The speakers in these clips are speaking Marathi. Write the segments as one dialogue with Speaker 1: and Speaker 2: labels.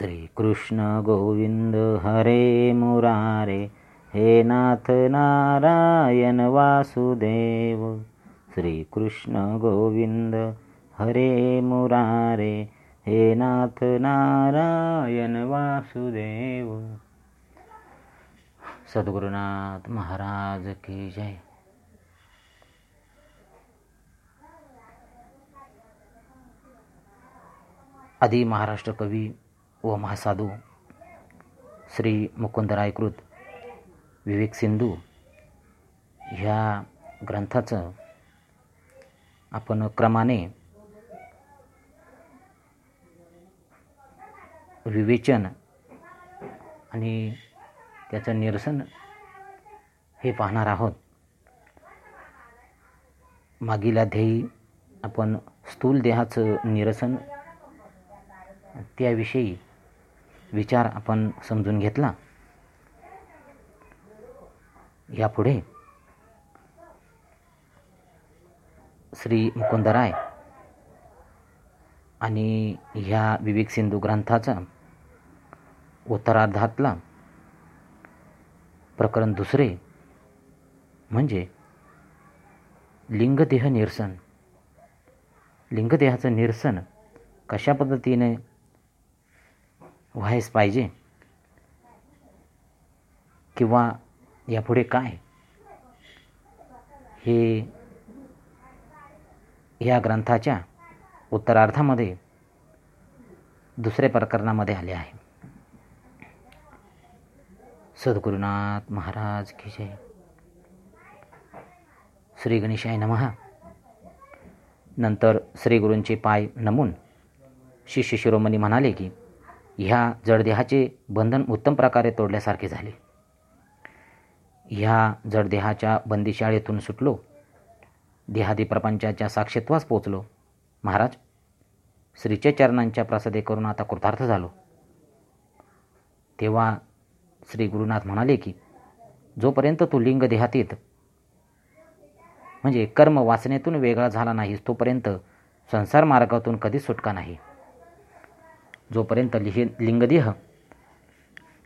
Speaker 1: श्रीकृष्ण गोविंद हरे मुरारे हे नाथ नारायण वासुदेव। श्रीकृष्ण गोविंद हरे मुरारे हे नाथ नारायण वासुदेव। सद्गुरुनाथ महाराज की जय। आधी महाराष्ट्र कवी व महासाधू श्री मुकुंदरायकृत विवेक सिंधू ह्या ग्रंथाचं आपण क्रमाने विवेचन आणि त्याचं निरसन हे पाहणार आहोत. मागील अध्यायी आपण स्थूल देहाचं निरसन त्याविषयी विचार आपण समजून घेतला. यापुढे श्री मुकुंदराय आणि ह्या विवेक सिंधू ग्रंथाचा उत्तरार्धातला प्रकरण दुसरे म्हणजे लिंगदेह निरसन. लिंगदेहाचं निरसन कशा पद्धतीने व्हायच पाहिजे? किंवा यापुढे काय? हे या ग्रंथाच्या उत्तरार्धामध्ये दुसऱ्या प्रकरणामध्ये आले आहे. सद्गुरुनाथ महाराज की जय. श्री गणेशाय नमहा नंतर श्रीगुरूंचे पाय नमून शिष्य शिरोमणी म्हणाले की ह्या जडदेहाचे बंधन उत्तम प्रकारे तोडल्यासारखे झाले. ह्या जडदेहाच्या बंदीशाळेतून सुटलो. देहादी प्रपंचाच्या साक्षीत्वास पोचलो. महाराज श्रीच्या चरणांच्या प्रसादे करून आता कृतार्थ झालो. तेव्हा श्री गुरुनाथ म्हणाले की जोपर्यंत तू लिंग देहातीत म्हणजे कर्म वासनेतून वेगळा झाला नाहीस तोपर्यंत संसार मार्गातून कधीच सुटका नाही. जोपर्यंत लिहि लिंगदेह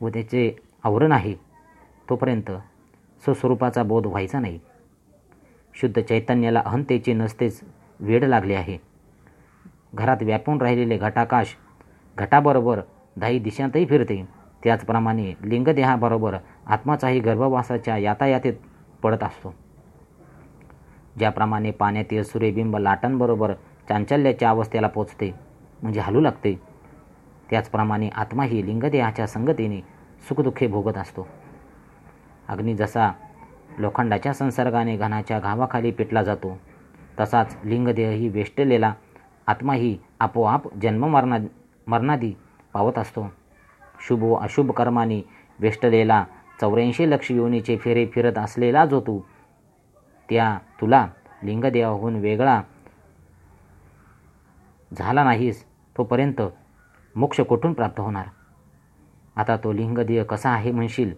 Speaker 1: व त्याचे आवरण आहे तोपर्यंत स्वस्वरूपाचा बोध व्हायचा नाही. शुद्ध चैतन्याला अहंतेचे नसतेच वेड लागले आहे. घरात व्यापून राहिलेले घटाकाश घटाबरोबर दाही दिशांतही फिरते. त्याचप्रमाणे लिंगदेहाबरोबर आत्माचाही गर्भवासाच्या यातायातीत पडत असतो. ज्याप्रमाणे पाण्यातील सूर्यबिंब लाटांबरोबर चांचल्याच्या अवस्थेला पोचते म्हणजे हलू लागते. त्याचप्रमाणे आत्माही लिंगदेहाच्या संगतीने सुखदुःखे भोगत असतो. अग्नी जसा लोखंडाच्या संसर्गाने घनाच्या घावाखाली पेटला जातो तसाच लिंगदेहही वेष्टलेला आत्माही आपोआप जन्म मरणा मरणादी पावत असतो. शुभ व अशुभ कर्माने वेष्टलेला चौऱ्याऐंशी लक्ष योनीचे फेरे फिरत असलेला जो तू त्या तुला लिंगदेहाहून वेगळा झाला नाहीस तोपर्यंत मोक्ष कुठून प्राप्त होणार? आता तो लिंगदेह कसा आहे म्हणशील?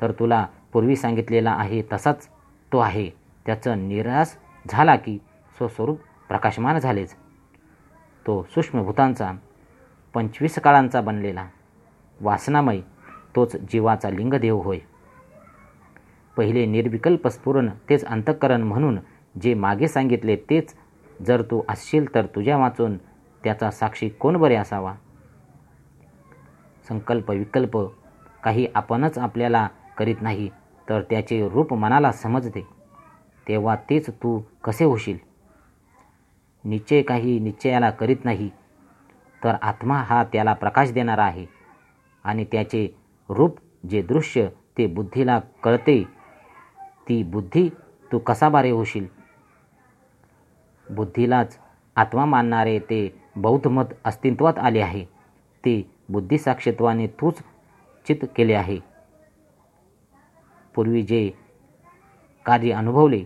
Speaker 1: तर तुला पूर्वी सांगितलेला आहे तसाच तो आहे. त्याचं निराश झाला की स्वस्वरूप प्रकाशमान झालेच. तो सूक्ष्मभूतांचा पंचवीस काळांचा बनलेला. वासनामय तोच जीवाचा लिंगदेव होय. पहिले निर्विकल्प स्फुरण तेच अंतःकरण म्हणून जे मागे सांगितले तेच. जर तू असशील तर तुझ्या वाचून त्याचा साक्षी कोण बरे असावा? संकल्प विकल्प काही आपणच आपल्याला करीत नाही तर त्याचे रूप मनाला समजते. तेव्हा तेच तू कसे होशील? निश्चय काही निश्चयाला करीत नाही तर आत्मा हा त्याला प्रकाश देणारा आहे आणि त्याचे रूप जे दृश्य ते बुद्धीला कळते ती बुद्धी तू कसा बारे होशील? बुद्धीलाच आत्मा मानणारे ते बौद्ध मत अस्तित्वात आले आहे ते बुद्धिसाक्षित्वाने तूच चित केले आहे. पूर्वी जे कार्य अनुभवले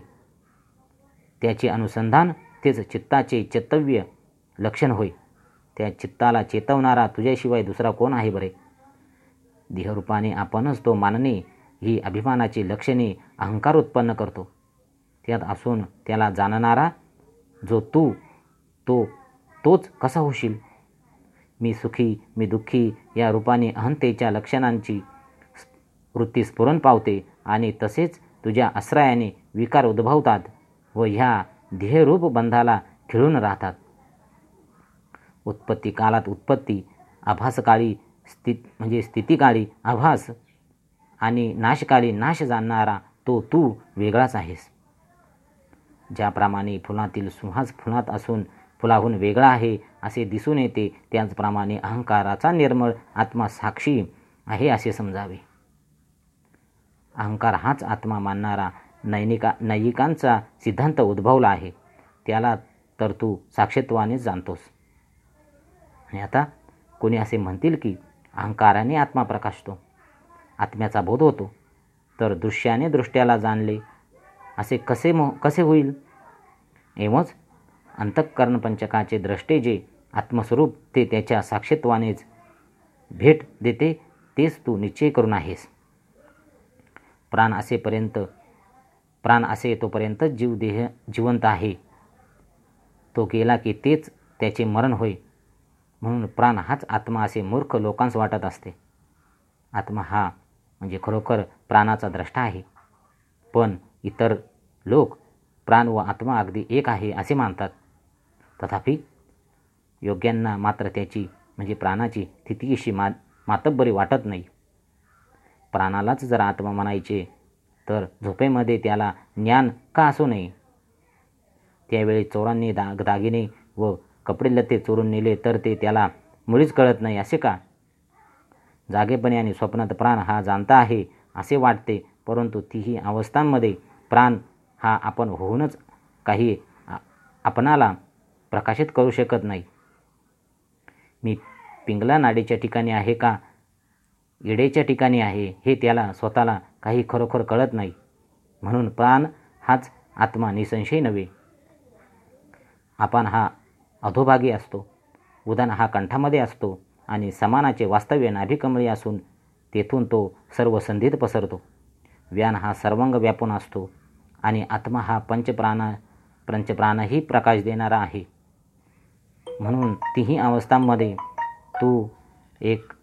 Speaker 1: त्याचे अनुसंधान तेच चित्ताचे चेतव्य लक्षण होय. त्या चित्ताला चेतवणारा तुझ्याशिवाय दुसरा कोण आहे बरे? देहरूपाने आपणच तो मानणे ही अभिमानाची लक्षणे अहंकार उत्पन्न करतो. त्यात असून त्याला जाणणारा जो तू तो तोच कसा होशील? मी सुखी मी दुःखी या रूपाने अहंतेच्या लक्षणांची वृत्ती स्फुरण पावते आणि तसेच तुझ्या आश्रयाने विकार उद्भवतात व ह्या ध्येयरूप बंधाला खिळून राहतात. उत्पत्ती काळात उत्पत्ती आभासकाळी स्थित म्हणजे स्थितीकाळी आभास आणि नाशकाळी नाश जाणणारा तो तू वेगळाच आहेस. ज्याप्रमाणे फुलातील सुहास फुलात असून फुलाहून वेगळा आहे असे दिसून येते. त्याचप्रमाणे अहंकाराचा निर्मळ आत्मा साक्षी आहे असे समजावे. अहंकार हाच आत्मा मानणारा नैनिका नैयिकांचा सिद्धांत उद्भवला आहे. त्याला तर तू साक्षीत्वानेच जाणतोस. आणि आता कोणी असे म्हणतील की अहंकाराने आत्मा प्रकाशतो आत्म्याचा बोध होतो तर दृश्याने दृष्ट्याला जाणले असे कसे मो कसे होईल? एवच अंतःकरण पंचकाचे द्रष्टे जे आत्मस्वरूप ते त्याच्या साक्षीत्वानेच भेट देते तेच तू निश्चय करून आहेस. प्राण असेपर्यंत प्राण असे येतोपर्यंत जीव देह जिवंत आहे. तो गेला की तेच त्याचे मरण होय. म्हणून प्राण हाच आत्मा असे मूर्ख लोकांस वाटत असते. आत्मा हा म्हणजे खरोखर प्राणाचा द्रष्टा आहे. पण इतर लोक प्राण व आत्मा अगदी एक आहे असे मानतात. तथापि योग्यांना मात्र त्याची म्हणजे प्राणाची तितकीशी मा मातब्बरी वाटत नाही. प्राणालाच जर आत्मा म्हणायचे तर झोपेमध्ये त्याला ज्ञान का असू नये? त्यावेळी चोरांनी दाग दागिने व कपडे लत्ते चोरून नेले तर ते त्याला मुळीच कळत नाही असे का? जागेपणे आणि स्वप्नात प्राण हा जाणता आहे असे वाटते परंतु तीही अवस्थांमध्ये प्राण हा आपण होऊनच काही आपणाला प्रकाशित करू शकत नाही. मी पिंगला नाडीच्या ठिकाणी आहे का? इडेच्या ठिकाणी आहे हे त्याला स्वतःला काही खरोखर कळत नाही. म्हणून प्राण हाच आत्मा निसंशय नव्हे. आपण हा अधोभागी असतो. उदान हा कंठामध्ये असतो आणि समानाचे वास्तव्य नाभिकमळी असून तेथून तो सर्व संधीत पसरतो. व्यान हा सर्वांग व्यापून असतो आणि आत्मा हा पंचप्राणा पंचप्राणही प्रकाश देणारा आहे. म्हणून तीही अवस्थांमध्ये तू एक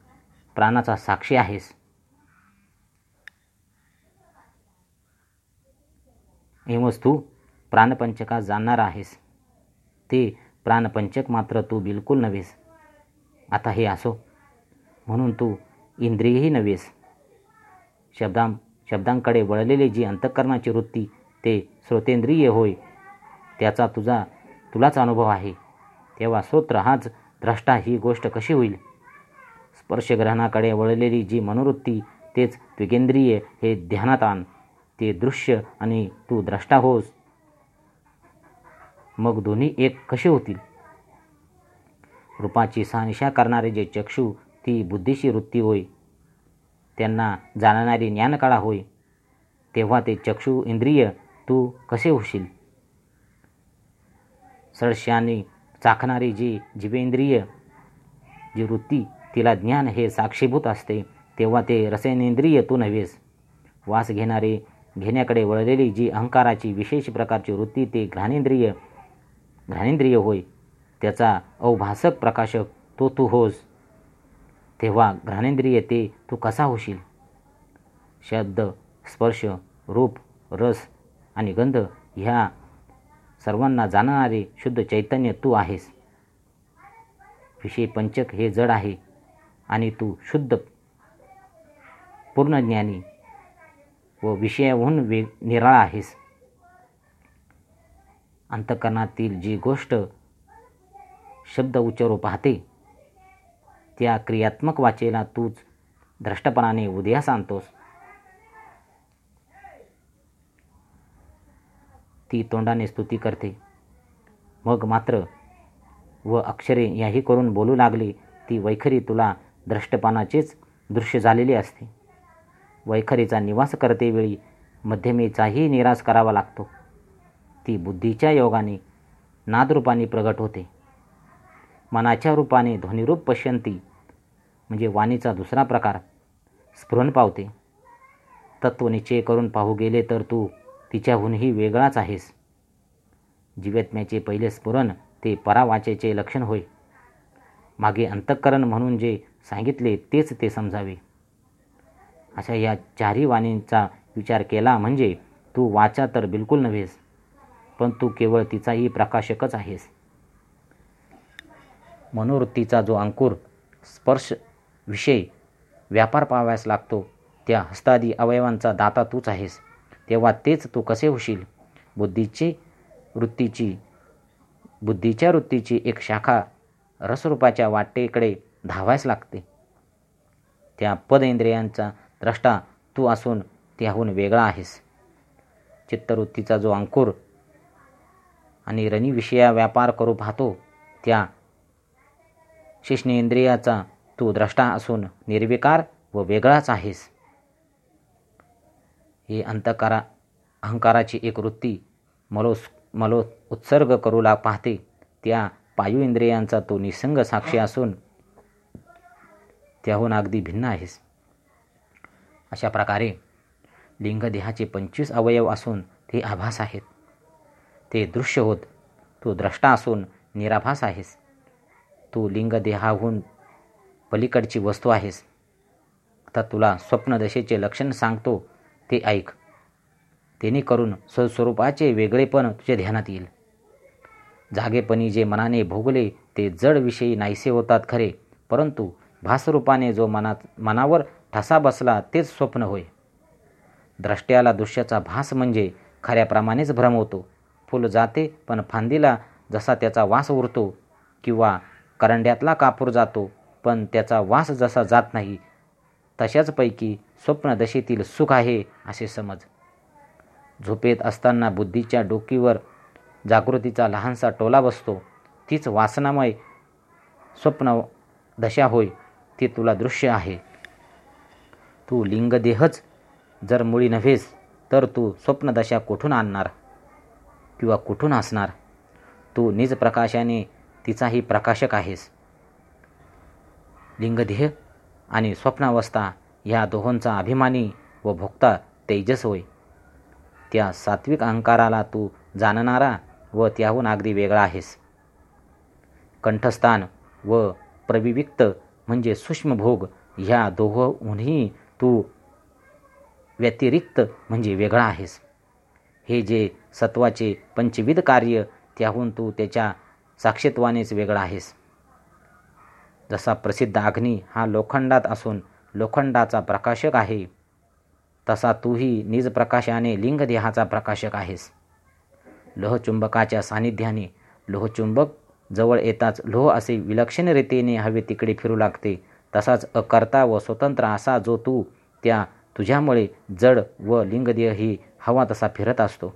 Speaker 1: प्राणाचा साक्षी आहेस. एवच तू प्राणपंचका जाणणार आहेस. ते प्राणपंचक मात्र तू बिलकुल नव्हेस. आता हे असो. म्हणून तू इंद्रियही नव्हेस. शब्दां शब्दांकडे वळलेली जी अंतःकरणाची वृत्ती ते श्रोतेंद्रिय होय त्याचा तुझा तुलाच अनुभव आहे. तेव्हा सूत्र हाच द्रष्टा ही गोष्ट कशी होईल? स्पर्शग्रहणाकडे वळलेली जी मनोवृत्ती तेच द्विकेंद्रिय हे ध्यानात आण. ते दृश्य आणि तू द्रष्टा होस. मग दोन्ही एक कसे होतील? रूपाची सहनिशा करणारे जे चक्षू ती बुद्धीशी वृत्ती होय. त्यांना जाणणारी ज्ञानकळा होय. तेव्हा ते चक्षु इंद्रिय तू कसे होशील? सडशाने चाखणारी जी जीवेंद्रिय जी वृत्ती तिला ज्ञान हे साक्षीभूत असते तेव्हा ते रसेनेंद्रिय तू नव्हेस. वास घेणारे घेण्याकडे वळलेली जी अहंकाराची विशेष प्रकारची वृत्ती ते घ्राणेंद्रिय घ्राणेंद्रिय होय. त्याचा अवभासक प्रकाशक तो तू होस. तेव्हा घ्राणेंद्रिय ते तू कसा होशील? शब्द स्पर्श रूप रस आणि गंध ह्या सर्वांना जाणणारे शुद्ध चैतन्य तू आहेस. विषय पंचक हे जड आहे आणि तू शुद्ध पूर्णज्ञानी व विषयाहून वे निराळा आहेस. अंतकरणातील जी गोष्ट शब्द उच्चारू पाहते त्या क्रियात्मक वाचेला तूच द्रष्टपणाने उदयास आणतोस. ती तोंडाने स्तुती करते. मग मात्र व अक्षरे याही करून बोलू लागली ती वैखरी तुला द्रष्टपानाचेच दृश्य झालेली असते. वैखरीचा निवास करतेवेळी मध्यमेचाही निराश करावा लागतो. ती बुद्धीच्या योगाने नादरूपाने प्रगट होते. मनाच्या रूपाने ध्वनिरूप पश्यंती म्हणजे वाणीचा दुसरा प्रकार स्फुरण पावते. तत्त्वनिश्चय करून पाहू गेले तर तू तिच्याहूनही वेगळाच आहेस. जीवात्म्याचे पहिले स्फुरण ते परावाचेचे लक्षण होय. मागे अंतःकरण म्हणून जे सांगितले तेच ते समजावे. अशा या चारही वाणींचा विचार केला म्हणजे तू वाचा तर बिलकुल नव्हेस पण तू केवळ तिचाही प्रकाशकच आहेस. मनोवृत्तीचा जो अंकुर स्पर्श विषय व्यापार पाहाव्यास लागतो त्या हस्तादी अवयवांचा दाता तूच आहेस. तेव्हा तेच तू कसे होशील? बुद्धीची वृत्तीची बुद्धीच्या वृत्तीची एक शाखा रसरूपाच्या वाटेकडे धावायस लागते. त्या पद इंद्रियांचा द्रष्टा तू असून त्याहून वेगळा आहेस. चित्तवृत्तीचा जो अंकुर आणि रनिविषया व्यापार करू पाहतो त्या शिष्णेंद्रियाचा तू द्रष्टा असून निर्विकार व वेगळाच आहेस. ही अंतकारा अहंकाराची एक वृत्ती मलोस मलो उत्सर्ग करू लाग पाहते. त्या पायू इंद्रियांचा तो निसंग साक्षी असून त्याहून अगदी भिन्न आहेस. अशा प्रकारे लिंगदेहाचे पंचवीस अवयव असून ते आभास आहेत. ते दृश्य होत तू द्रष्टा असून निराभास आहेस. तू लिंगदेहाहून पलीकडची वस्तू आहेस. आता तुला स्वप्नदशेचे लक्षण सांगतो. ते ऐक. तेने करून स्वस्वरूपाचे वेगळेपण तुझ्या ध्यानात येईल. जागेपणी जे मनाने भोगले ते जडविषयी नाहीसे होतात खरे परंतु भासरूपाने जो मनात मनावर ठसा बसला तेच स्वप्न होय. द्रष्ट्याला दृश्याचा भास म्हणजे खऱ्याप्रमाणेच भ्रम होतो. फुल जाते पण फांदीला जसा त्याचा वास उरतो किंवा करंड्यातला कापूर जातो पण त्याचा वास जसा जात नाही तशाचपैकी स्वप्नदशेतील सुख आहे असे समज. झोपेत असताना बुद्धीच्या डोकीवर जागृतीचा लहानसा टोला बसतो. तीच वासनामय स्वप्न दशा होय ती तुला दृश्य आहे. तू लिंगदेहच जर मुळी नव्हेस तर तू स्वप्नदशा कुठून आणणार? किंवा कुठून असणार? तू निज प्रकाशाने तिचाही प्रकाशक आहेस. लिंगदेह आणि स्वप्नावस्था ह्या दोहोंचा अभिमानी व भोगता तेजस होय. त्या सात्विक अहंकाराला तू जाणणारा व त्याहून अगदी वेगळा आहेस. कंठस्थान व प्रविविक्त म्हणजे सूक्ष्मभोग ह्या दोहोहूनही तू व्यतिरिक्त म्हणजे वेगळा आहेस. हे जे सत्वाचे पंचविध कार्य त्याहून तू त्याच्या साक्षित्वानेच वेगळा आहेस. जसा प्रसिद्ध अग्नी हा लोखंडात असून लोखंडाचा प्रकाशक आहे तसा तूही निज प्रकाशाने लिंगदेहाचा प्रकाशक आहेस. लोहचुंबकाच्या सानिध्याने लोहचुंबक जवळ येताच लोह असे विलक्षण रीतीने हवे तिकडे फिरू लागते तसाच अकर्ता व स्वतंत्र असा जो तू त्या तुझ्यामुळे जड व लिंगदेह ही हवा तसा फिरत असतो.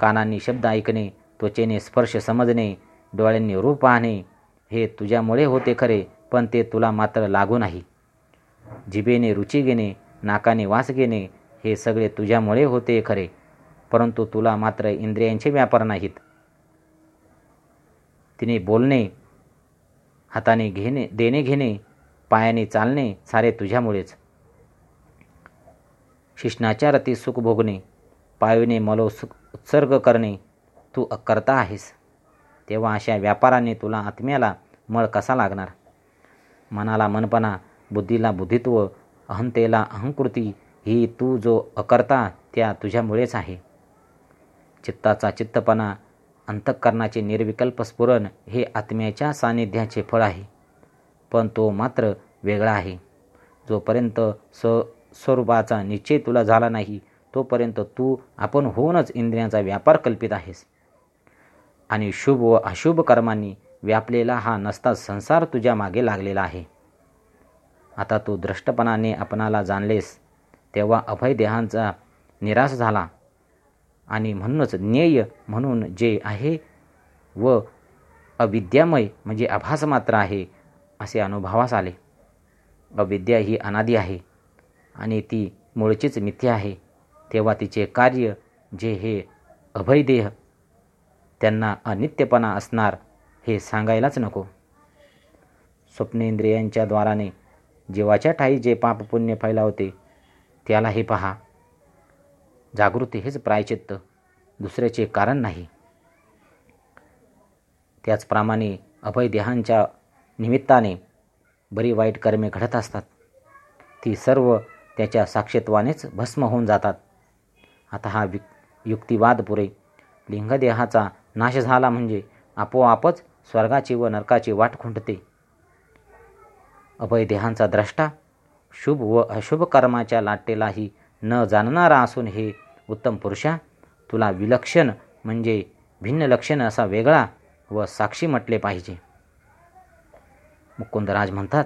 Speaker 1: कानांनी शब्द ऐकणे त्वचेने स्पर्श समजणे डोळ्यांनी रूप पाहणे हे तुझ्यामुळे होते खरे पण ते तुला मात्र लागू नाही. जिभेने रुची घेणे नाकाने वास घेणे हे सगळे तुझ्यामुळे होते खरे परंतु तुला मात्र इंद्रियांचे व्यापार नाहीत. तिने बोलणे हाताने घेणे देणे घेणे पायाने चालणे सारे तुझ्यामुळेच. शिष्णाच्या सुख भोगणे पायने मलो सुख उत्सर्ग करणे तू अकर्ता आहेस. तेव्हा अशा व्यापाराने तुला आत्म्याला मळ कसा लागणार? मनाला मनपणा बुद्धीला बुद्धित्व अहंतेला अहंकृती ही तू जो अकर्ता त्या तुझ्यामुळेच आहे. चित्ताचा चित्तपणा अंतःकरणाचे निर्विकल्प स्फुरण हे आत्म्याच्या सानिध्याचे फळ आहे. पण तो मात्र वेगळा आहे. जोपर्यंत स स्वरूपाचा निश्चय तुला झाला नाही तोपर्यंत तू आपण होऊनच इंद्रियांचा व्यापार कल्पित आहेस. आणि शुभ व अशुभ कर्मांनी व्यापलेला हा नसता संसार तुझ्या मागे लागलेला आहे. आता तू दृष्टपणाने आपणाला जाणलेस तेव्हा अभय देहांचा निराश झाला. आणि म्हणूनच ज्ञेय म्हणून जे आहे व अविद्यामय म्हणजे आभास मात्र आहे असे अनुभवास आले. अविद्या ही अनादी आहे आणि ती मूळचीच मिथ्या आहे. तेव्हा तिचे कार्य जे हे अभयदेह त्यांना अनित्यपणा असणार हे सांगायलाच नको. स्वप्नेंद्रियांच्या द्वाराने जीवाच्या ठाई जे पाप पुण्य फैलावते त्याला हे पहा. जागृती हेच प्रायचित्त दुसऱ्याचे कारण नाही. त्याचप्रमाणे अभय देहांच्या निमित्ताने बरी वाईट कर्मे घडत असतात. ती सर्व त्याच्या साक्षीत्वानेच भस्म होऊन जातात. आता हा वि युक्तिवाद पुरे. लिंगदेहाचा नाश झाला म्हणजे आपोआपच स्वर्गाची व नरकाची वाट खुंटते. अभयदेहांचा द्रष्टा शुभ व अशुभ कर्माच्या लाटेलाही न जाणणारा असून हे उत्तम पुरुषा तुला विलक्षण म्हणजे भिन्न लक्षण असा वेगळा व साक्षी म्हटले पाहिजे. मुकुंदराज म्हणतात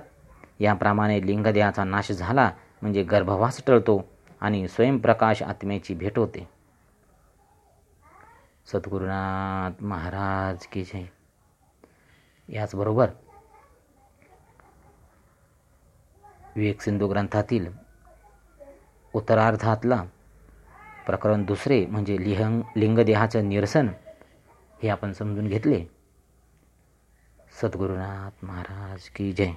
Speaker 1: याप्रमाणे लिंगदेहाचा नाश झाला म्हणजे गर्भवास टळतो आणि स्वयंप्रकाश आत्म्याची भेट होते. सद्गुरुनाथ महाराज की जय. याचबरोबर विवेक सिंधू ग्रंथातील उत्तरार्धातला प्रकरण दुसरे म्हणजे लिहंग लिंगदेहाचं निरसन हे आपण समजून घेतले. सद्गुरुनाथ महाराज की जय.